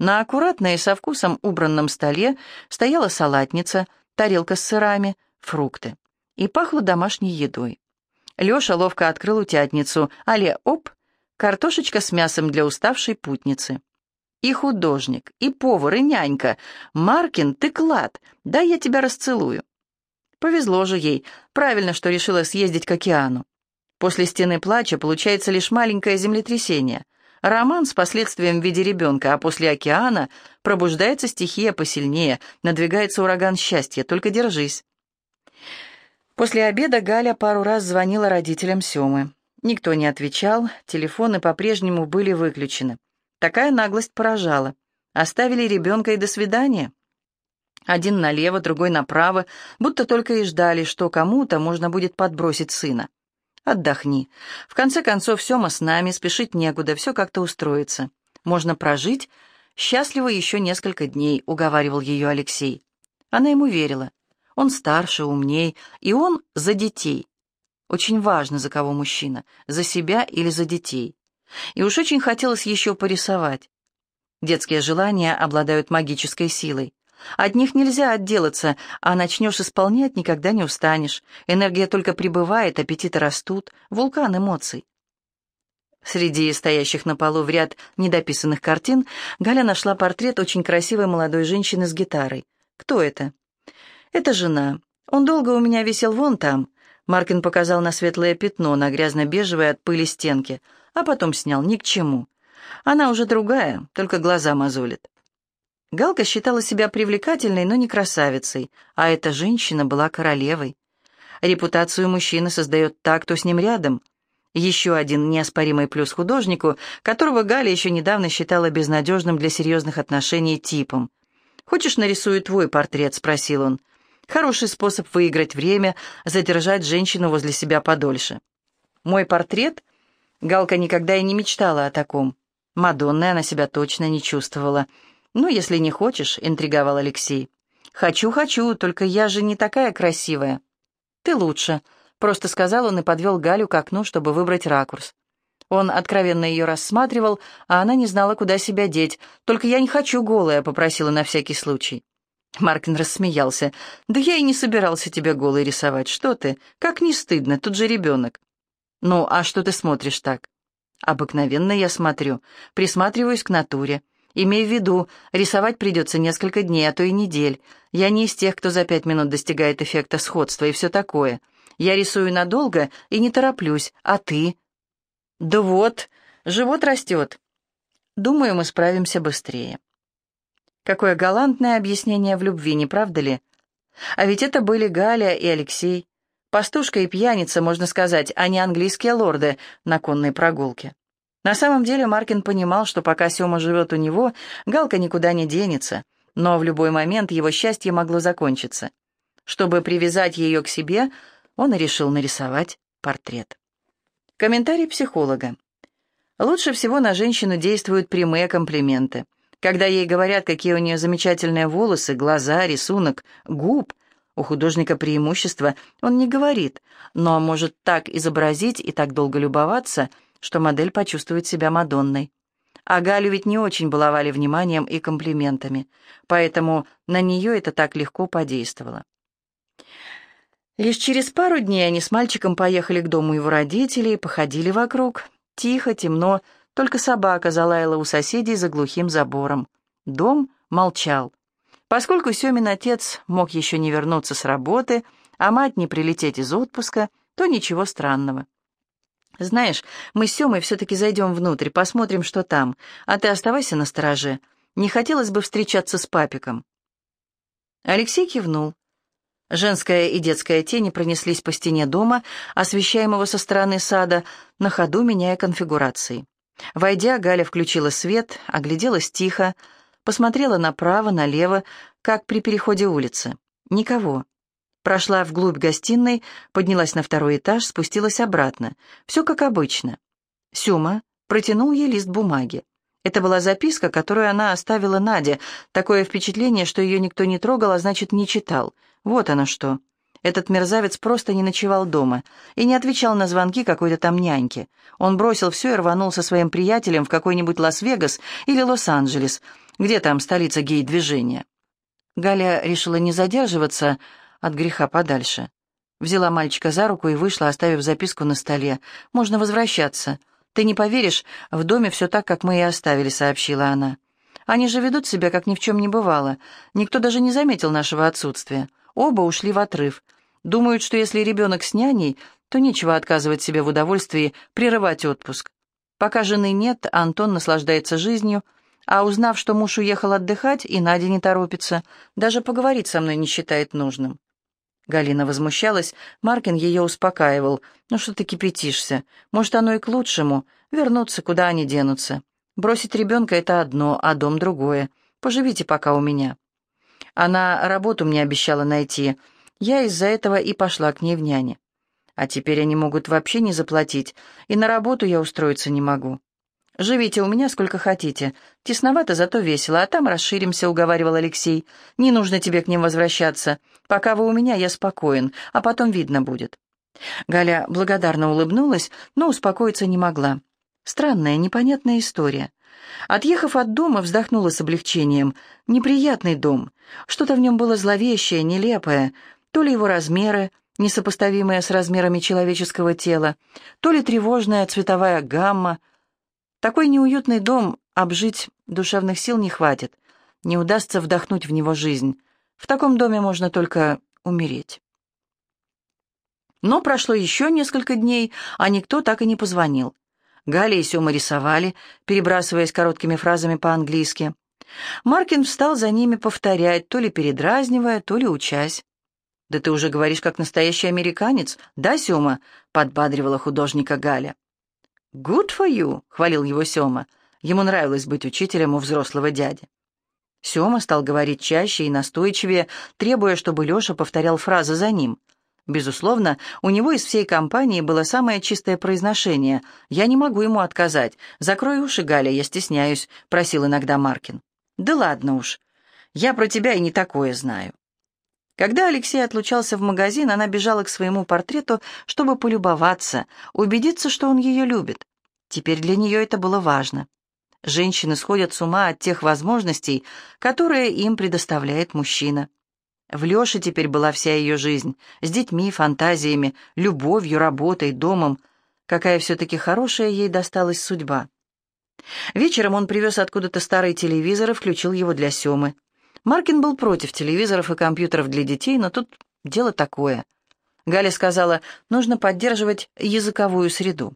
На аккуратной и со вкусом убранном столе стояла салатница, тарелка с сырами, фрукты. И пахло домашней едой. Леша ловко открыл утятницу. Але, оп, картошечка с мясом для уставшей путницы. И художник, и повар, и нянька. Маркин, ты клад, дай я тебя расцелую. Повезло же ей, правильно, что решила съездить к океану. После стены плача получается лишь маленькое землетрясение. Роман с последствием в виде ребенка, а после океана пробуждается стихия посильнее, надвигается ураган счастья, только держись. После обеда Галя пару раз звонила родителям Семы. Никто не отвечал, телефоны по-прежнему были выключены. Такая наглость поражала. Оставили ребенка и до свидания. Один налево, другой направо, будто только и ждали, что кому-то можно будет подбросить сына. Отдохни. В конце концов, Сема с нами, спешить некуда, все как-то устроится. Можно прожить счастливо еще несколько дней, уговаривал ее Алексей. Она ему верила. Он старше, умней, и он за детей. Очень важно, за кого мужчина, за себя или за детей. И уж очень хотелось еще порисовать. Детские желания обладают магической силой. От них нельзя отделаться, а начнешь исполнять, никогда не устанешь. Энергия только прибывает, аппетиты растут, вулкан эмоций. Среди стоящих на полу в ряд недописанных картин Галя нашла портрет очень красивой молодой женщины с гитарой. Кто это? «Это жена. Он долго у меня висел вон там». Маркин показал на светлое пятно, на грязно-бежевой от пыли стенке, а потом снял ни к чему. Она уже другая, только глаза мозолит. Галка считала себя привлекательной, но не красавицей, а эта женщина была королевой. Репутацию мужчины создает та, кто с ним рядом. Еще один неоспоримый плюс художнику, которого Галя еще недавно считала безнадежным для серьезных отношений типом. «Хочешь, нарисую твой портрет?» — спросил он. Хороший способ выиграть время, задержать женщину возле себя подольше. Мой портрет? Галка никогда и не мечтала о таком. Мадонной она себя точно не чувствовала. «Ну, если не хочешь», — интриговал Алексей. «Хочу, хочу, только я же не такая красивая». «Ты лучше», — просто сказал он и подвел Галю к окну, чтобы выбрать ракурс. Он откровенно ее рассматривал, а она не знала, куда себя деть. «Только я не хочу голая», — попросила на всякий случай. Маркин рассмеялся. «Да я и не собирался тебя голой рисовать. Что ты? Как не стыдно, тут же ребенок». «Ну, а что ты смотришь так?» «Обыкновенно я смотрю. Присматриваюсь к натуре. Имей в виду, рисовать придется несколько дней, а то и недель. Я не из тех, кто за пять минут достигает эффекта сходства и все такое. Я рисую надолго и не тороплюсь. А ты?» «Да вот, живот растет. Думаю, мы справимся быстрее». Какое галантное объяснение в любви, не правда ли? А ведь это были Галя и Алексей. Пастушка и пьяница, можно сказать, а не английские лорды на конной прогулке. На самом деле Маркин понимал, что пока Сёма живет у него, Галка никуда не денется, но в любой момент его счастье могло закончиться. Чтобы привязать ее к себе, он решил нарисовать портрет. Комментарий психолога. Лучше всего на женщину действуют прямые комплименты – когда ей говорят, какие у нее замечательные волосы, глаза, рисунок, губ, у художника преимущество, он не говорит, но может так изобразить и так долго любоваться, что модель почувствует себя Мадонной. А Галю ведь не очень баловали вниманием и комплиментами, поэтому на нее это так легко подействовало. Лишь через пару дней они с мальчиком поехали к дому его родителей, походили вокруг. Тихо, темно, только собака залаяла у соседей за глухим забором. Дом молчал. Поскольку Семин отец мог еще не вернуться с работы, а мать не прилететь из отпуска, то ничего странного. «Знаешь, мы с Семой все-таки зайдем внутрь, посмотрим, что там, а ты оставайся на стороже. Не хотелось бы встречаться с папиком». Алексей кивнул. Женская и детская тени пронеслись по стене дома, освещаемого со стороны сада, на ходу меняя конфигурации. Войдя, Галя включила свет, огляделась тихо, посмотрела направо, налево, как при переходе улицы. Никого. Прошла вглубь гостиной, поднялась на второй этаж, спустилась обратно. Все как обычно. Сюма протянул ей лист бумаги. Это была записка, которую она оставила Наде. Такое впечатление, что ее никто не трогал, а значит, не читал. Вот оно что. Этот мерзавец просто не ночевал дома и не отвечал на звонки какой-то там няньки. Он бросил все и рванул со своим приятелем в какой-нибудь Лас-Вегас или Лос-Анджелес. Где там столица гей-движения?» Галя решила не задерживаться от греха подальше. Взяла мальчика за руку и вышла, оставив записку на столе. «Можно возвращаться. Ты не поверишь, в доме все так, как мы и оставили», — сообщила она. «Они же ведут себя, как ни в чем не бывало. Никто даже не заметил нашего отсутствия. Оба ушли в отрыв. Думают, что если ребенок с няней, то нечего отказывать себе в удовольствии прерывать отпуск. Пока жены нет, Антон наслаждается жизнью, а узнав, что муж уехал отдыхать, и Надя не торопится, даже поговорить со мной не считает нужным. Галина возмущалась, Маркин ее успокаивал. «Ну что ты кипятишься? Может, оно и к лучшему. Вернуться, куда они денутся. Бросить ребенка — это одно, а дом — другое. Поживите пока у меня». Она работу мне обещала найти. Я из-за этого и пошла к ней в няне. А теперь они могут вообще не заплатить, и на работу я устроиться не могу. «Живите у меня сколько хотите. Тесновато, зато весело, а там расширимся», — уговаривал Алексей. «Не нужно тебе к ним возвращаться. Пока вы у меня, я спокоен, а потом видно будет». Галя благодарно улыбнулась, но успокоиться не могла. Странная, непонятная история. Отъехав от дома, вздохнула с облегчением. Неприятный дом. Что-то в нем было зловещее, нелепое. То ли его размеры, несопоставимые с размерами человеческого тела, то ли тревожная цветовая гамма — такой неуютный дом обжить душевных сил не хватит. Не удастся вдохнуть в него жизнь. В таком доме можно только умереть. Но прошло еще несколько дней, а никто так и не позвонил. Галя и Сёма рисовали, перебрасываясь короткими фразами по-английски. Маркин встал за ними повторять, то ли передразнивая, то ли учась. «Да ты уже говоришь, как настоящий американец, да, Сёма?» — подбадривала художника Галя. «Good for you», — хвалил его Сёма. Ему нравилось быть учителем у взрослого дяди. Сёма стал говорить чаще и настойчивее, требуя, чтобы Лёша повторял фразы за ним. Безусловно, у него из всей компании было самое чистое произношение. «Я не могу ему отказать. Закрой уши, Галя, я стесняюсь», — просил иногда Маркин. «Да ладно уж. Я про тебя и не такое знаю». Когда Алексей отлучался в магазин, она бежала к своему портрету, чтобы полюбоваться, убедиться, что он ее любит. Теперь для нее это было важно. Женщины сходят с ума от тех возможностей, которые им предоставляет мужчина. В Леше теперь была вся ее жизнь, с детьми, фантазиями, любовью, работой, домом. Какая все-таки хорошая ей досталась судьба. Вечером он привез откуда-то старый телевизор и включил его для Семы. Маркин был против телевизоров и компьютеров для детей, но тут дело такое. Галя сказала, нужно поддерживать языковую среду.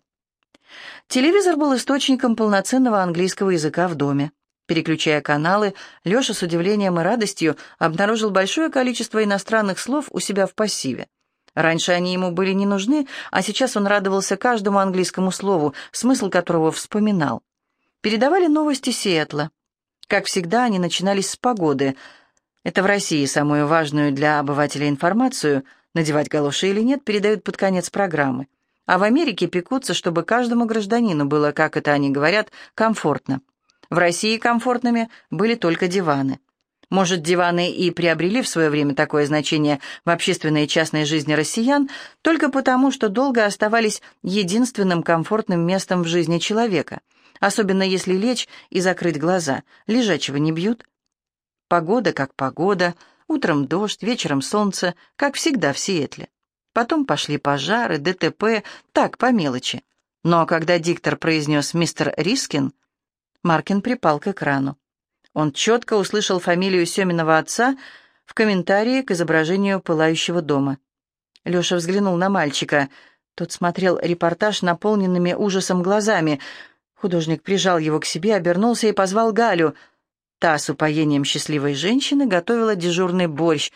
Телевизор был источником полноценного английского языка в доме. Переключая каналы, Леша с удивлением и радостью обнаружил большое количество иностранных слов у себя в пассиве. Раньше они ему были не нужны, а сейчас он радовался каждому английскому слову, смысл которого вспоминал. Передавали новости Сиэтла. Как всегда, они начинались с погоды. Это в России самую важную для обывателя информацию, надевать галоши или нет, передают под конец программы. А в Америке пекутся, чтобы каждому гражданину было, как это они говорят, комфортно. В России комфортными были только диваны. Может, диваны и приобрели в свое время такое значение в общественной и частной жизни россиян только потому, что долго оставались единственным комфортным местом в жизни человека – особенно если лечь и закрыть глаза. Лежачего не бьют. Погода как погода, утром дождь, вечером солнце, как всегда в Сиэтле. Потом пошли пожары, ДТП, так, по мелочи. Но когда диктор произнес «Мистер Рискин», Маркин припал к экрану. Он четко услышал фамилию Семиного отца в комментарии к изображению пылающего дома. Леша взглянул на мальчика. Тот смотрел репортаж наполненными ужасом глазами — Художник прижал его к себе, обернулся и позвал Галю. Та с упоением счастливой женщины готовила дежурный борщ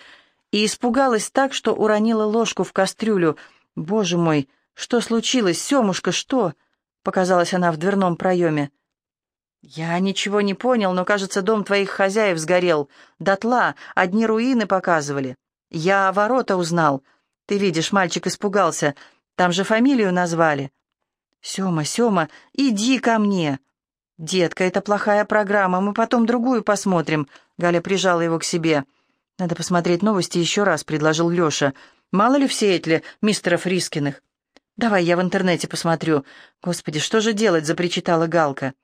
и испугалась так, что уронила ложку в кастрюлю. «Боже мой, что случилось, Семушка, что?» — показалась она в дверном проеме. «Я ничего не понял, но, кажется, дом твоих хозяев сгорел. Дотла, одни руины показывали. Я ворота узнал. Ты видишь, мальчик испугался. Там же фамилию назвали. «Сема, Сема, иди ко мне!» «Детка, это плохая программа, мы потом другую посмотрим», — Галя прижала его к себе. «Надо посмотреть новости еще раз», — предложил Леша. «Мало ли все эти мистеров Рискиных?» «Давай я в интернете посмотрю». «Господи, что же делать?» — запричитала Галка.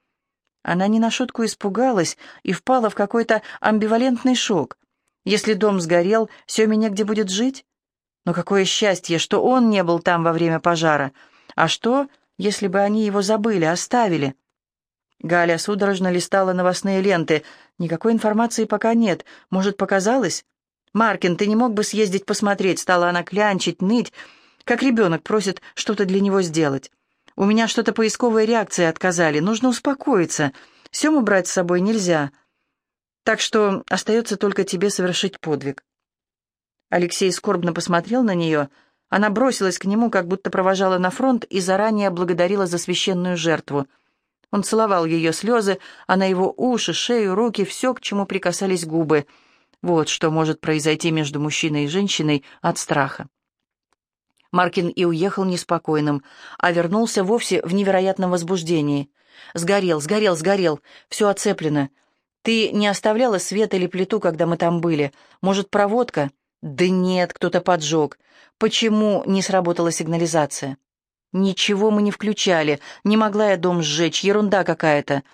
Она не на шутку испугалась и впала в какой-то амбивалентный шок. Если дом сгорел, Семе негде будет жить? Но какое счастье, что он не был там во время пожара. А что, если бы они его забыли, оставили? Галя судорожно листала новостные ленты. Никакой информации пока нет. Может, показалось? «Маркин, ты не мог бы съездить посмотреть?» Стала она клянчить, ныть, как ребенок просит что-то для него сделать. «У меня что-то поисковые реакции отказали. Нужно успокоиться. Сему брать с собой нельзя. Так что остается только тебе совершить подвиг». Алексей скорбно посмотрел на нее. Она бросилась к нему, как будто провожала на фронт и заранее благодарила за священную жертву. Он целовал ее слезы, а на его уши, шею, руки, все, к чему прикасались губы. Вот что может произойти между мужчиной и женщиной от страха. Маркин и уехал неспокойным, а вернулся вовсе в невероятном возбуждении. «Сгорел, сгорел, сгорел. Все оцеплено. Ты не оставляла свет или плиту, когда мы там были? Может, проводка?» «Да нет, кто-то поджег. Почему не сработала сигнализация?» «Ничего мы не включали. Не могла я дом сжечь. Ерунда какая-то.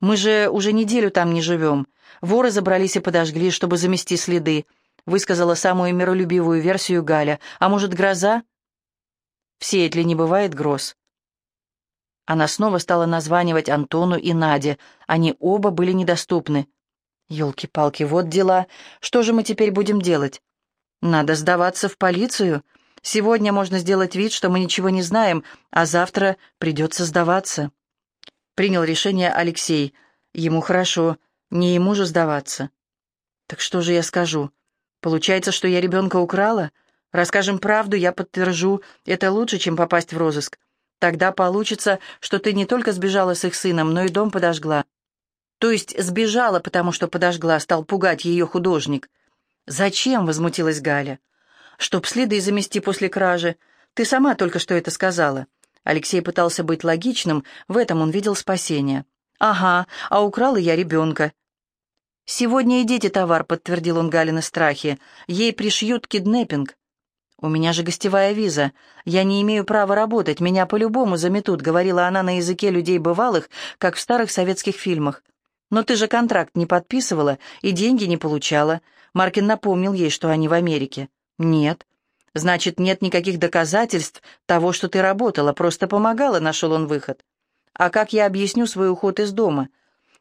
Мы же уже неделю там не живем. Воры забрались и подожгли, чтобы замести следы», — высказала самую миролюбивую версию Галя. «А может, гроза?» «В Сиэтле не бывает гроз». Она снова стала названивать Антону и Наде. Они оба были недоступны. «Елки-палки, вот дела. Что же мы теперь будем делать?» Надо сдаваться в полицию. Сегодня можно сделать вид, что мы ничего не знаем, а завтра придется сдаваться. Принял решение Алексей. Ему хорошо, не ему же сдаваться. Так что же я скажу? Получается, что я ребенка украла? Расскажем правду, я подтвержу. Это лучше, чем попасть в розыск. Тогда получится, что ты не только сбежала с их сыном, но и дом подожгла. То есть сбежала, потому что подожгла, стал пугать ее художник. «Зачем?» — возмутилась Галя. «Чтоб следы замести после кражи. Ты сама только что это сказала». Алексей пытался быть логичным, в этом он видел спасение. «Ага, а украла я ребенка». «Сегодня идите товар», — подтвердил он Галины страхи. «Ей пришьют киднеппинг». «У меня же гостевая виза. Я не имею права работать, меня по-любому заметут», — говорила она на языке людей бывалых, как в старых советских фильмах. «Но ты же контракт не подписывала и деньги не получала. Маркин напомнил ей, что они в Америке. «Нет». «Значит, нет никаких доказательств того, что ты работала, просто помогала», — нашел он выход. «А как я объясню свой уход из дома?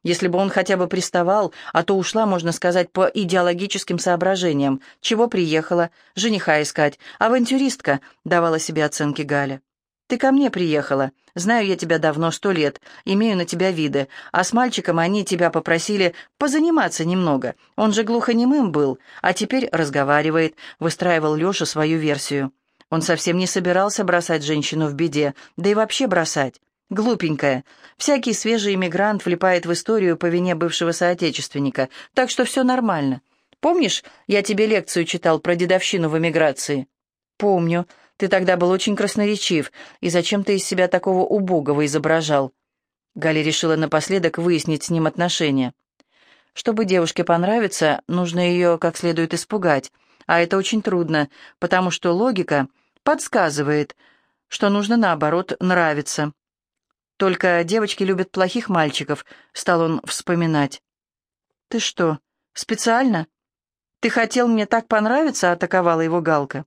Если бы он хотя бы приставал, а то ушла, можно сказать, по идеологическим соображениям. Чего приехала? Жениха искать. Авантюристка», — давала себе оценки Галя. «Ты ко мне приехала. Знаю я тебя давно, сто лет, имею на тебя виды. А с мальчиком они тебя попросили позаниматься немного. Он же глухонемым был, а теперь разговаривает», — выстраивал Леша свою версию. Он совсем не собирался бросать женщину в беде, да и вообще бросать. Глупенькая. Всякий свежий иммигрант влипает в историю по вине бывшего соотечественника, так что все нормально. Помнишь, я тебе лекцию читал про дедовщину в эмиграции? Помню. Ты тогда был очень красноречив, и зачем ты из себя такого убогого изображал?» Галя решила напоследок выяснить с ним отношения. Чтобы девушке понравиться, нужно ее как следует испугать, а это очень трудно, потому что логика подсказывает, что нужно, наоборот, нравиться. Только девочки любят плохих мальчиков, стал он вспоминать. «Ты что, специально? Ты хотел мне так понравиться?» — атаковала его Галка.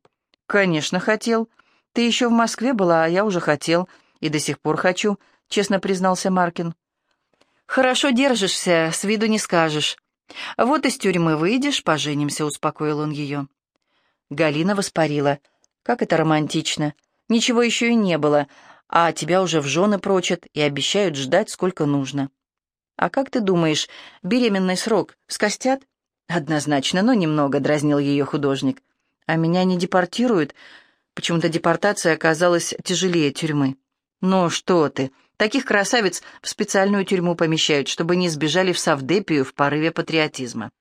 «Конечно, хотел. Ты еще в Москве была, а я уже хотел. И до сих пор хочу», — честно признался Маркин. «Хорошо держишься, с виду не скажешь. Вот из тюрьмы выйдешь, поженимся», — успокоил он ее. Галина воспарила. «Как это романтично. Ничего еще и не было, а тебя уже в жены прочат и обещают ждать, сколько нужно». «А как ты думаешь, беременный срок скостят?» «Однозначно, но немного», — дразнил ее художник а меня не депортируют. Почему-то депортация оказалась тяжелее тюрьмы. Ну что ты, таких красавиц в специальную тюрьму помещают, чтобы не сбежали в Савдепию в порыве патриотизма.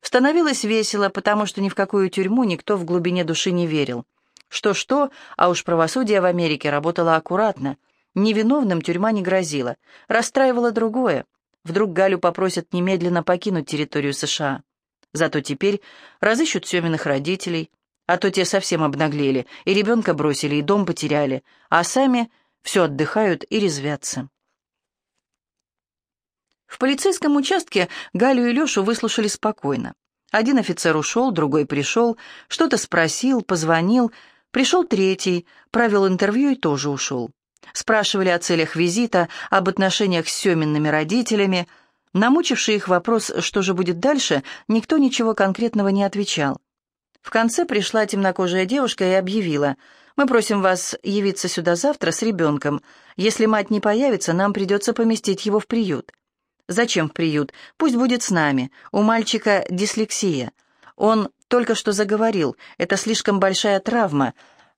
Становилось весело, потому что ни в какую тюрьму никто в глубине души не верил. Что-что, а уж правосудие в Америке работало аккуратно. Невиновным тюрьма не грозила. Расстраивало другое. Вдруг Галю попросят немедленно покинуть территорию США. Зато теперь разыщут Семиных родителей, а то те совсем обнаглели, и ребенка бросили, и дом потеряли, а сами все отдыхают и резвятся. В полицейском участке Галю и Лешу выслушали спокойно. Один офицер ушел, другой пришел, что-то спросил, позвонил, пришел третий, провел интервью и тоже ушел. Спрашивали о целях визита, об отношениях с Семинными родителями. Намучивший их вопрос, что же будет дальше, никто ничего конкретного не отвечал. В конце пришла темнокожая девушка и объявила, «Мы просим вас явиться сюда завтра с ребенком. Если мать не появится, нам придется поместить его в приют». «Зачем в приют? Пусть будет с нами. У мальчика дислексия. Он только что заговорил. Это слишком большая травма».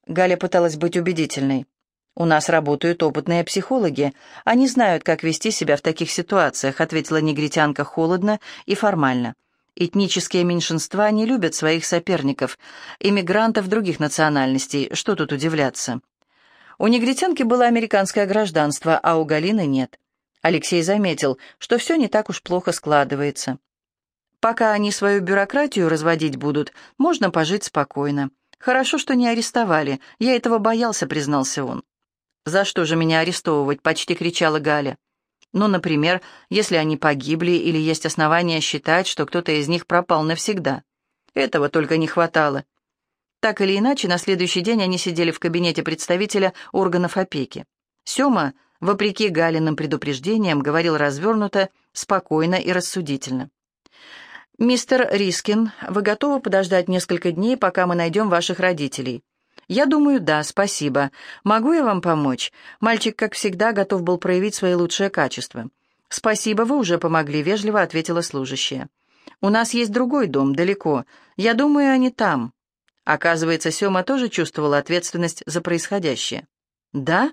Галя пыталась быть убедительной. «У нас работают опытные психологи. Они знают, как вести себя в таких ситуациях», ответила негритянка холодно и формально. «Этнические меньшинства не любят своих соперников, иммигрантов других национальностей. Что тут удивляться?» У негритянки было американское гражданство, а у Галины нет. Алексей заметил, что все не так уж плохо складывается. Пока они свою бюрократию разводить будут, можно пожить спокойно. Хорошо, что не арестовали. Я этого боялся, признался он. «За что же меня арестовывать?» — почти кричала Галя. «Ну, например, если они погибли или есть основания считать, что кто-то из них пропал навсегда. Этого только не хватало». Так или иначе, на следующий день они сидели в кабинете представителя органов опеки. Сёма вопреки Галиным предупреждениям, говорил развернуто, спокойно и рассудительно. «Мистер Рискин, вы готовы подождать несколько дней, пока мы найдем ваших родителей?» «Я думаю, да, спасибо. Могу я вам помочь?» Мальчик, как всегда, готов был проявить свои лучшие качества. «Спасибо, вы уже помогли», — вежливо ответила служащая. «У нас есть другой дом, далеко. Я думаю, они там». Оказывается, Сёма тоже чувствовала ответственность за происходящее. «Да?»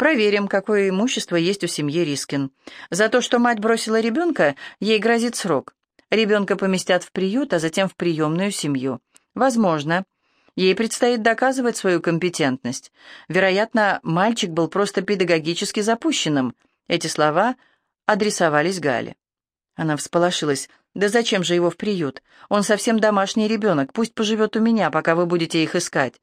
Проверим, какое имущество есть у семьи Рискин. За то, что мать бросила ребенка, ей грозит срок. Ребенка поместят в приют, а затем в приемную семью. Возможно. Ей предстоит доказывать свою компетентность. Вероятно, мальчик был просто педагогически запущенным. Эти слова адресовались Гале. Она всполошилась. «Да зачем же его в приют? Он совсем домашний ребенок, пусть поживет у меня, пока вы будете их искать».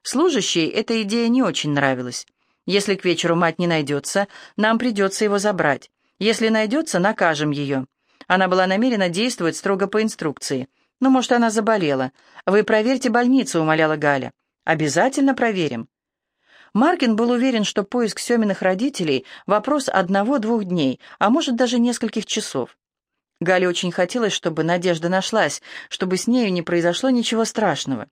Служащей эта идея не очень нравилась. Если к вечеру мать не найдется, нам придется его забрать. Если найдется, накажем ее». Она была намерена действовать строго по инструкции. «Ну, может, она заболела. Вы проверьте больницу», — умоляла Галя. «Обязательно проверим». Маркин был уверен, что поиск Семиных родителей — вопрос одного-двух дней, а может, даже нескольких часов. Гале очень хотелось, чтобы Надежда нашлась, чтобы с нею не произошло ничего страшного.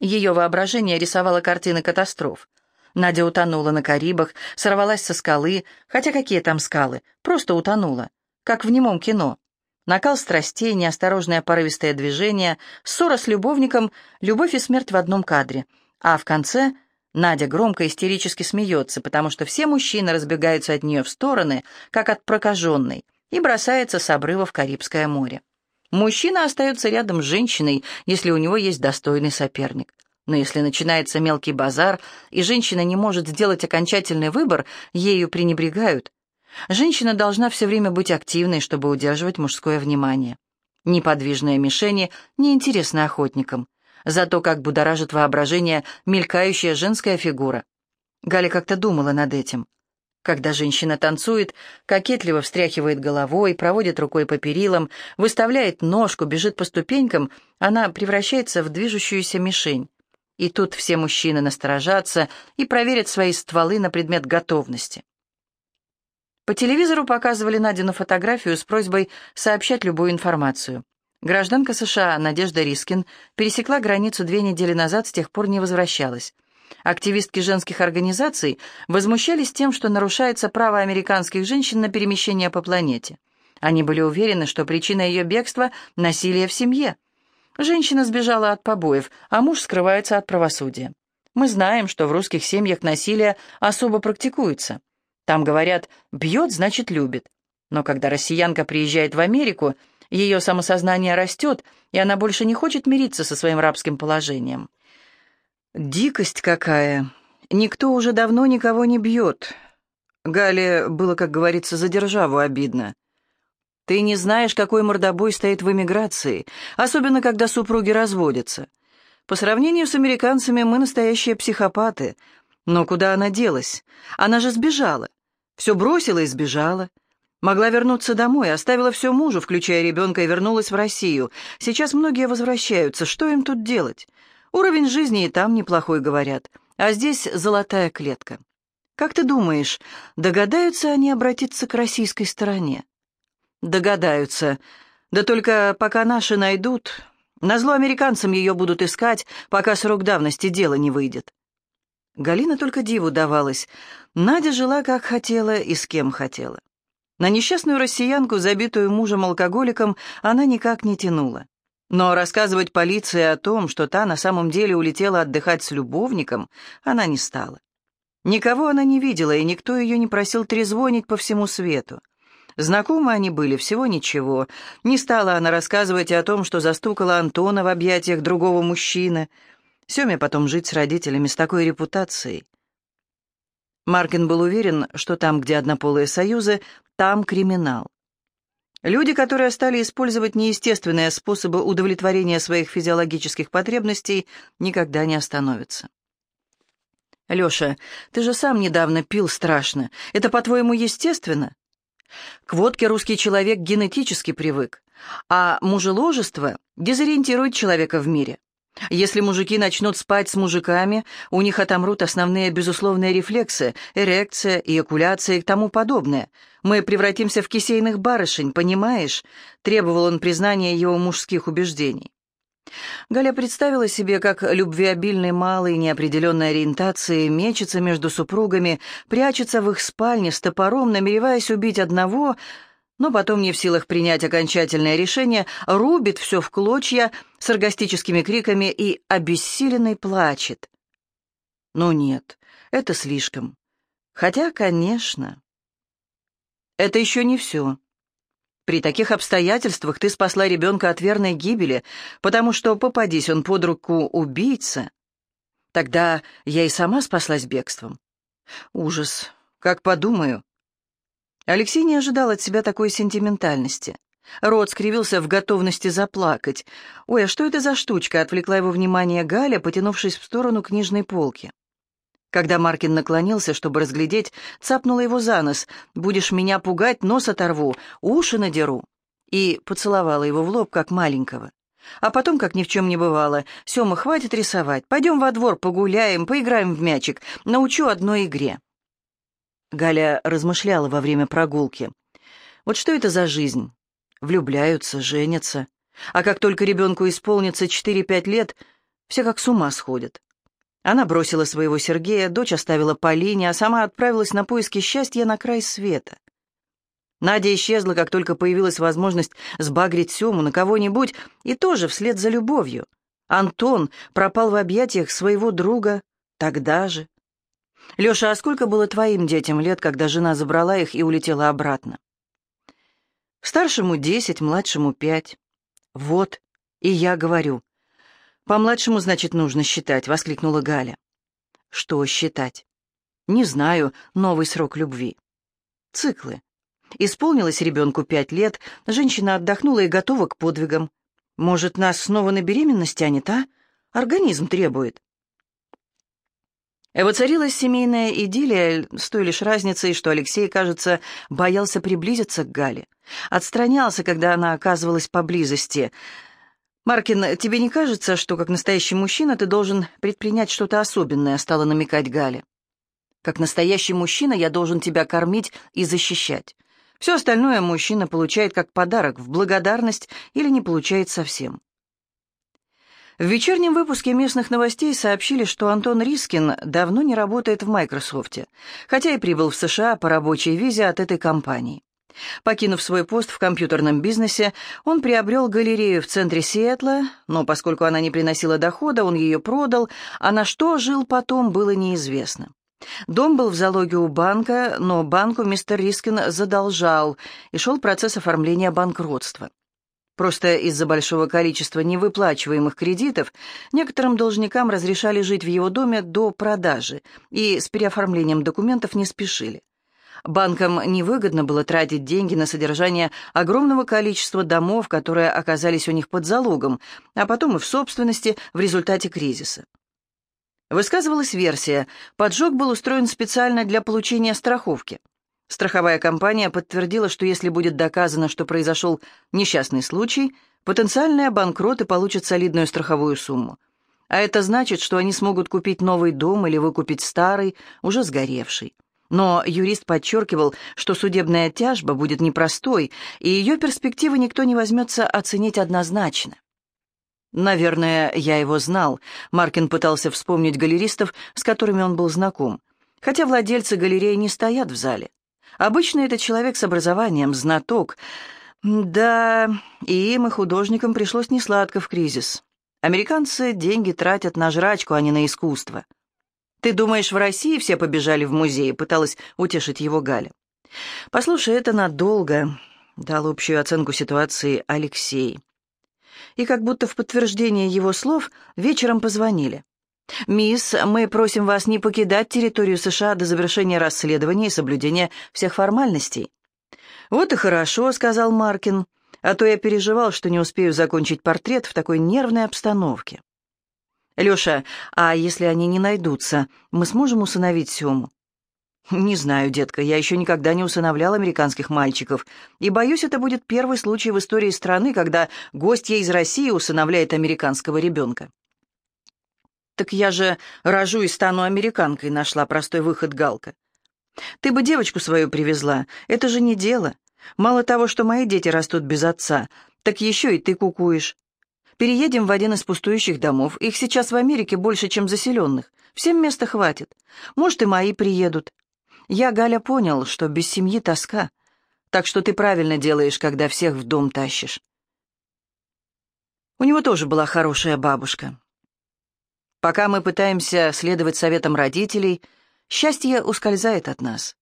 Ее воображение рисовало картины катастроф. Надя утонула на Карибах, сорвалась со скалы, хотя какие там скалы, просто утонула, как в немом кино. Накал страстей, неосторожное порывистое движение, ссора с любовником, любовь и смерть в одном кадре. А в конце Надя громко истерически смеется, потому что все мужчины разбегаются от нее в стороны, как от прокаженной, и бросается с обрыва в Карибское море. Мужчина остается рядом с женщиной, если у него есть достойный соперник. Но если начинается мелкий базар, и женщина не может сделать окончательный выбор, ею пренебрегают. Женщина должна все время быть активной, чтобы удерживать мужское внимание. Неподвижные мишени неинтересны охотникам. Зато как будоражит воображение мелькающая женская фигура. Галя как-то думала над этим. Когда женщина танцует, кокетливо встряхивает головой, проводит рукой по перилам, выставляет ножку, бежит по ступенькам, она превращается в движущуюся мишень. И тут все мужчины насторожатся и проверят свои стволы на предмет готовности. По телевизору показывали Надину фотографию с просьбой сообщать любую информацию. Гражданка США Надежда Рискин пересекла границу две недели назад, с тех пор не возвращалась. Активистки женских организаций возмущались тем, что нарушается право американских женщин на перемещение по планете. Они были уверены, что причина ее бегства – насилие в семье – Женщина сбежала от побоев, а муж скрывается от правосудия. Мы знаем, что в русских семьях насилие особо практикуется. Там говорят «бьет, значит, любит». Но когда россиянка приезжает в Америку, ее самосознание растет, и она больше не хочет мириться со своим рабским положением. Дикость какая! Никто уже давно никого не бьет. Гале было, как говорится, за державу обидно. Ты не знаешь, какой мордобой стоит в эмиграции, особенно когда супруги разводятся. По сравнению с американцами мы настоящие психопаты. Но куда она делась? Она же сбежала. Все бросила и сбежала. Могла вернуться домой, оставила все мужу, включая ребенка, и вернулась в Россию. Сейчас многие возвращаются. Что им тут делать? Уровень жизни и там неплохой, говорят. А здесь золотая клетка. Как ты думаешь, догадаются они обратиться к российской стороне? Догадаются. Да только пока наши найдут, назло американцам ее будут искать, пока срок давности дела не выйдет. Галина только диву давалась. Надя жила как хотела и с кем хотела. На несчастную россиянку, забитую мужем-алкоголиком, она никак не тянула. Но рассказывать полиции о том, что та на самом деле улетела отдыхать с любовником, она не стала. Никого она не видела, и никто ее не просил трезвонить по всему свету. Знакомы они были, всего ничего. Не стала она рассказывать о том, что застукала Антона в объятиях другого мужчины. Семе потом жить с родителями с такой репутацией. Маркин был уверен, что там, где однополые союзы, там криминал. Люди, которые стали использовать неестественные способы удовлетворения своих физиологических потребностей, никогда не остановятся. «Леша, ты же сам недавно пил страшно. Это, по-твоему, естественно?» К водке русский человек генетически привык, а мужеложество дезориентирует человека в мире. Если мужики начнут спать с мужиками, у них отомрут основные безусловные рефлексы, эрекция, эякуляция и тому подобное. Мы превратимся в кисейных барышень, понимаешь?» Требовал он признания его мужских убеждений. Галя представила себе, как любвеобильный малый неопределенной ориентации мечется между супругами, прячется в их спальне с топором, намереваясь убить одного, но потом не в силах принять окончательное решение, рубит все в клочья саргастическими криками и обессиленный плачет. Ну нет, это слишком. Хотя, конечно. Это еще не все. При таких обстоятельствах ты спасла ребенка от верной гибели, потому что, попадись он под руку убийца, тогда я и сама спаслась бегством. Ужас, как подумаю. Алексей не ожидал от себя такой сентиментальности. Рот скривился в готовности заплакать. «Ой, а что это за штучка?» — отвлекла его внимание Галя, потянувшись в сторону книжной полки. Когда Маркин наклонился, чтобы разглядеть, цапнула его за нос. «Будешь меня пугать, нос оторву, уши надеру». И поцеловала его в лоб, как маленького. А потом, как ни в чем не бывало, «Сема, хватит рисовать. Пойдем во двор, погуляем, поиграем в мячик. Научу одной игре». Галя размышляла во время прогулки. Вот что это за жизнь? Влюбляются, женятся. А как только ребенку исполнится 4-5 лет, все как с ума сходят. Она бросила своего Сергея, дочь оставила Полине, а сама отправилась на поиски счастья на край света. Надя исчезла, как только появилась возможность сбагрить Сему на кого-нибудь, и тоже вслед за любовью. Антон пропал в объятиях своего друга тогда же. «Леша, а сколько было твоим детям лет, когда жена забрала их и улетела обратно?» «Старшему десять, младшему пять». «Вот, и я говорю». «По-младшему, значит, нужно считать», — воскликнула Галя. «Что считать?» «Не знаю, новый срок любви». «Циклы. Исполнилось ребенку пять лет, женщина отдохнула и готова к подвигам. Может, нас снова на беременность тянет, а? Организм требует». Воцарилась семейная идиллия с той лишь разницей, что Алексей, кажется, боялся приблизиться к Гале. Отстранялся, когда она оказывалась поблизости. «Маркин, тебе не кажется, что как настоящий мужчина ты должен предпринять что-то особенное?» — стала намекать Галя. «Как настоящий мужчина я должен тебя кормить и защищать. Все остальное мужчина получает как подарок, в благодарность или не получает совсем. В вечернем выпуске местных новостей сообщили, что Антон Рискин давно не работает в Майкрософте, хотя и прибыл в США по рабочей визе от этой компании. Покинув свой пост в компьютерном бизнесе, он приобрел галерею в центре Сиэтла, но поскольку она не приносила дохода, он ее продал, а на что жил потом, было неизвестно. Дом был в залоге у банка, но банку мистер Рискин задолжал, и шел процесс оформления банкротства. Просто из-за большого количества невыплачиваемых кредитов некоторым должникам разрешали жить в его доме до продажи и с переоформлением документов не спешили. Банкам невыгодно было тратить деньги на содержание огромного количества домов, которые оказались у них под залогом, а потом и в собственности в результате кризиса. Высказывалась версия, поджог был устроен специально для получения страховки. Страховая компания подтвердила, что если будет доказано, что произошел несчастный случай, потенциальные банкроты получат солидную страховую сумму. А это значит, что они смогут купить новый дом или выкупить старый, уже сгоревший. Но юрист подчеркивал, что судебная тяжба будет непростой, и ее перспективы никто не возьмется оценить однозначно. Наверное, я его знал. Маркин пытался вспомнить галеристов, с которыми он был знаком. Хотя владельцы галереи не стоят в зале. Обычно это человек с образованием, знаток. Да, и им, и художникам пришлось несладко в кризис. Американцы деньги тратят на жрачку, а не на искусство. «Ты думаешь, в России все побежали в музей?» — пыталась утешить его Галя. «Послушай, это надолго», — дал общую оценку ситуации Алексей. И как будто в подтверждение его слов вечером позвонили. «Мисс, мы просим вас не покидать территорию США до завершения расследования и соблюдения всех формальностей». «Вот и хорошо», — сказал Маркин, «а то я переживал, что не успею закончить портрет в такой нервной обстановке». «Леша, а если они не найдутся, мы сможем усыновить Сему?» «Не знаю, детка, я еще никогда не усыновлял американских мальчиков, и, боюсь, это будет первый случай в истории страны, когда гостья из России усыновляет американского ребенка». «Так я же рожу и стану американкой», — нашла простой выход Галка. «Ты бы девочку свою привезла, это же не дело. Мало того, что мои дети растут без отца, так еще и ты кукуешь. Переедем в один из пустующих домов. Их сейчас в Америке больше, чем заселенных. Всем места хватит. Может, и мои приедут. Я, Галя, понял, что без семьи тоска. Так что ты правильно делаешь, когда всех в дом тащишь. У него тоже была хорошая бабушка. Пока мы пытаемся следовать советам родителей, счастье ускользает от нас.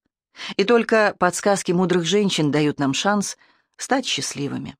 И только подсказки мудрых женщин дают нам шанс стать счастливыми.